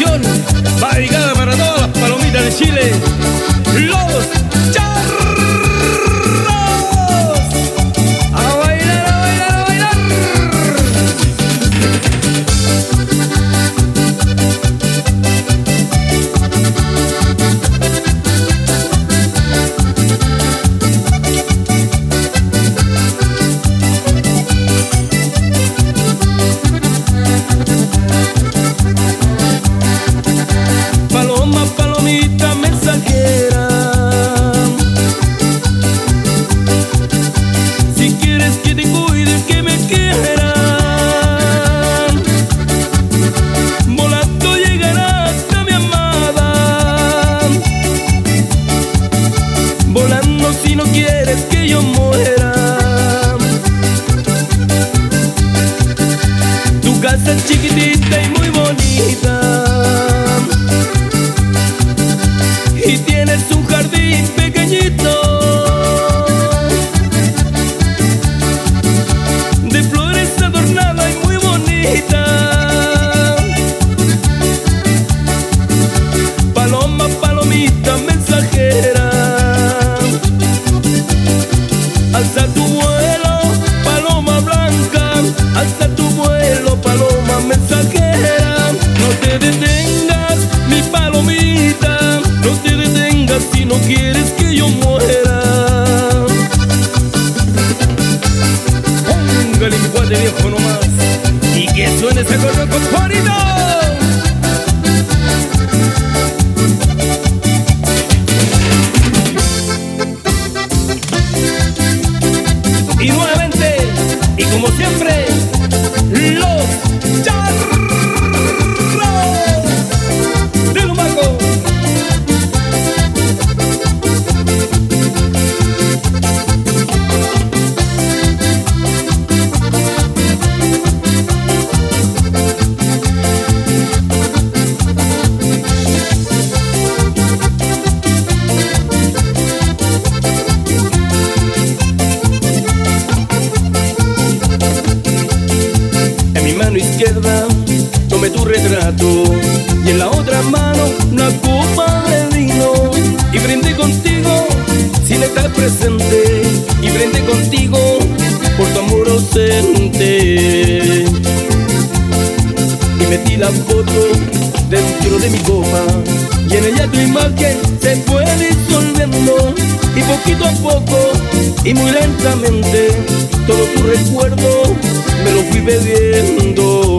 canción para todas las palomitas de Chile. tienes un como. contigo sin estar presente y brinde contigo por tu amor ausente. Y metí la foto dentro de mi copa y en ella tu imagen se fue disolviendo y poquito a poco y muy lentamente todo tu recuerdo me lo fui bebiendo.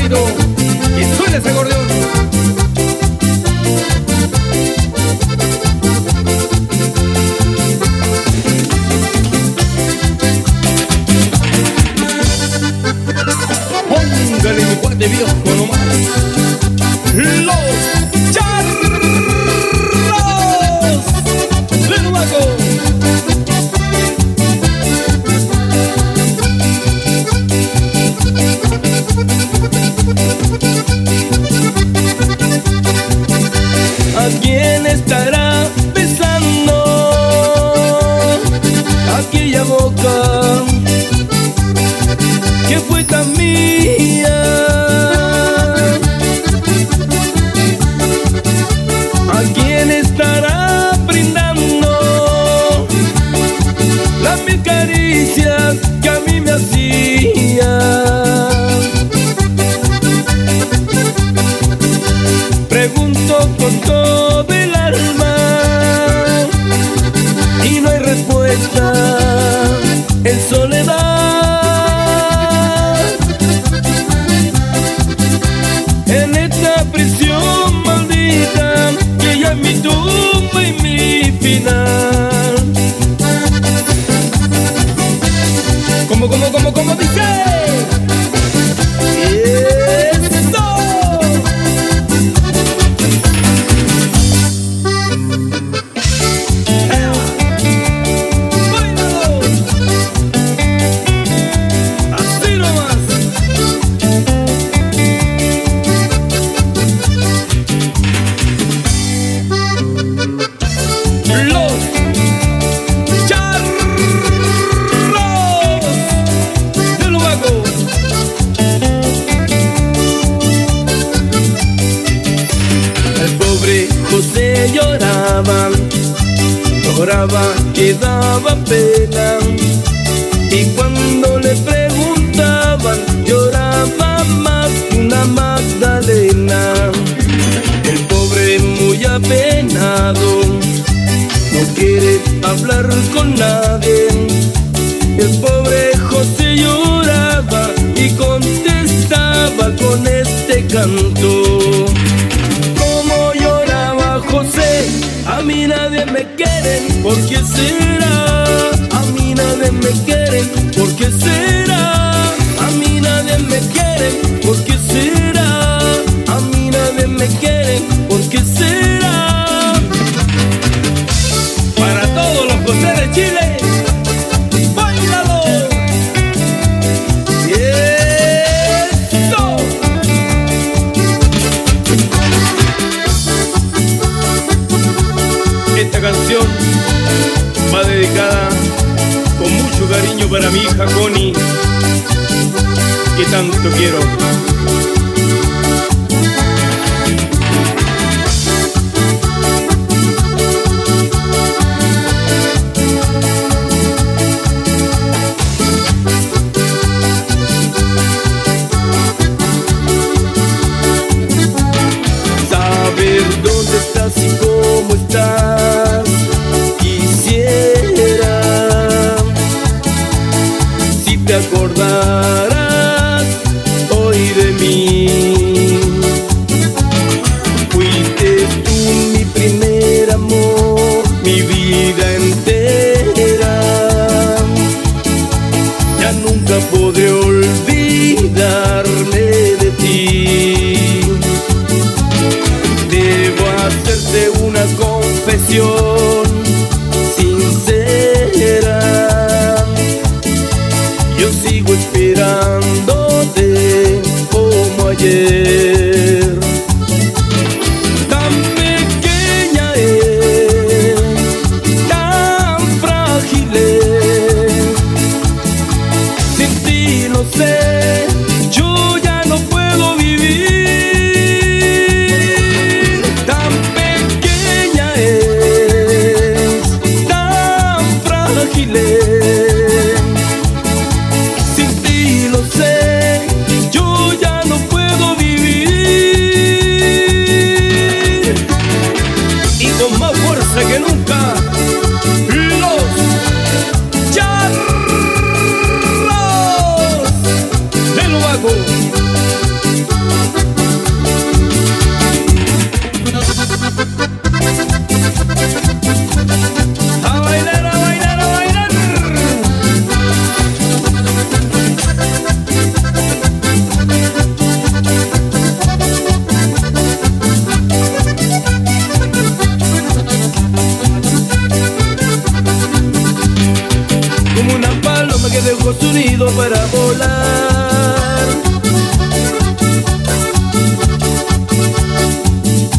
corito y suele ese acordeón. está el sol. Lloraba y daba pena. Y cuando le preguntaban, lloraba más una Magdalena. El pobre muy apenado, no quiere hablar con nadie. El pobre José lloraba y contestaba con este canto. ¿Por qué será? A mí nadie me quiere, ¿por qué será? A mí nadie me quiere, ¿por qué será? A mí nadie me quiere, ¿por qué será? Para todos los José de Chile. Esta canción hija Connie, que tanto quiero. Eu sigo esperando.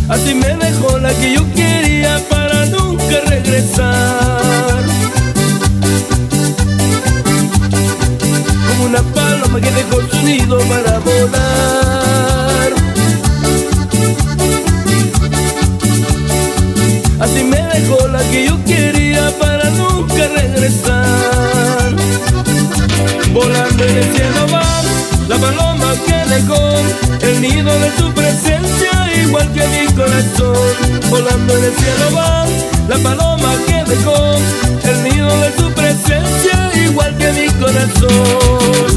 Así me dejó la que yo quería para nunca regresar. Como una paloma que dejó su nido para volar. Así me dejó la que yo quería para nunca regresar. Volando en el cielo va la paloma que dejó el nido de su presencia, igual que mi corazón. Volando en el cielo va la paloma que dejó el nido de su presencia, igual que mi corazón.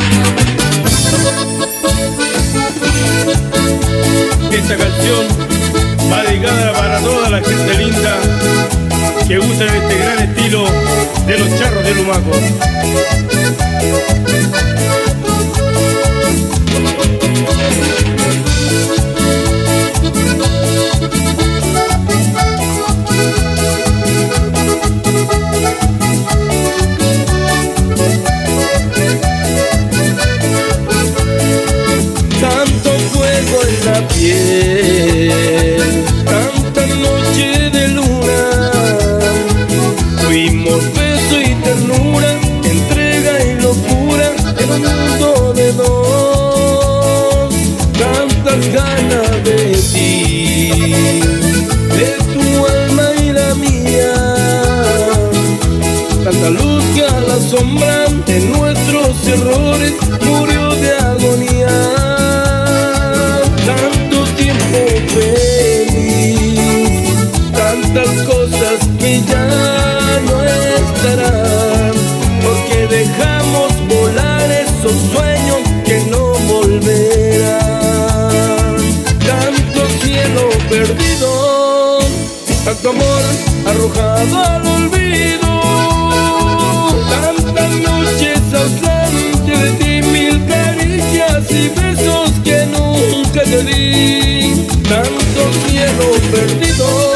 Esta canción va dedicada para toda la gente que usan este gran estilo de los charros de Lumaco. arrojado al olvido. Tantas noches ausentes de ti, mil caricias y besos que nunca te di. Tanto cielo perdido.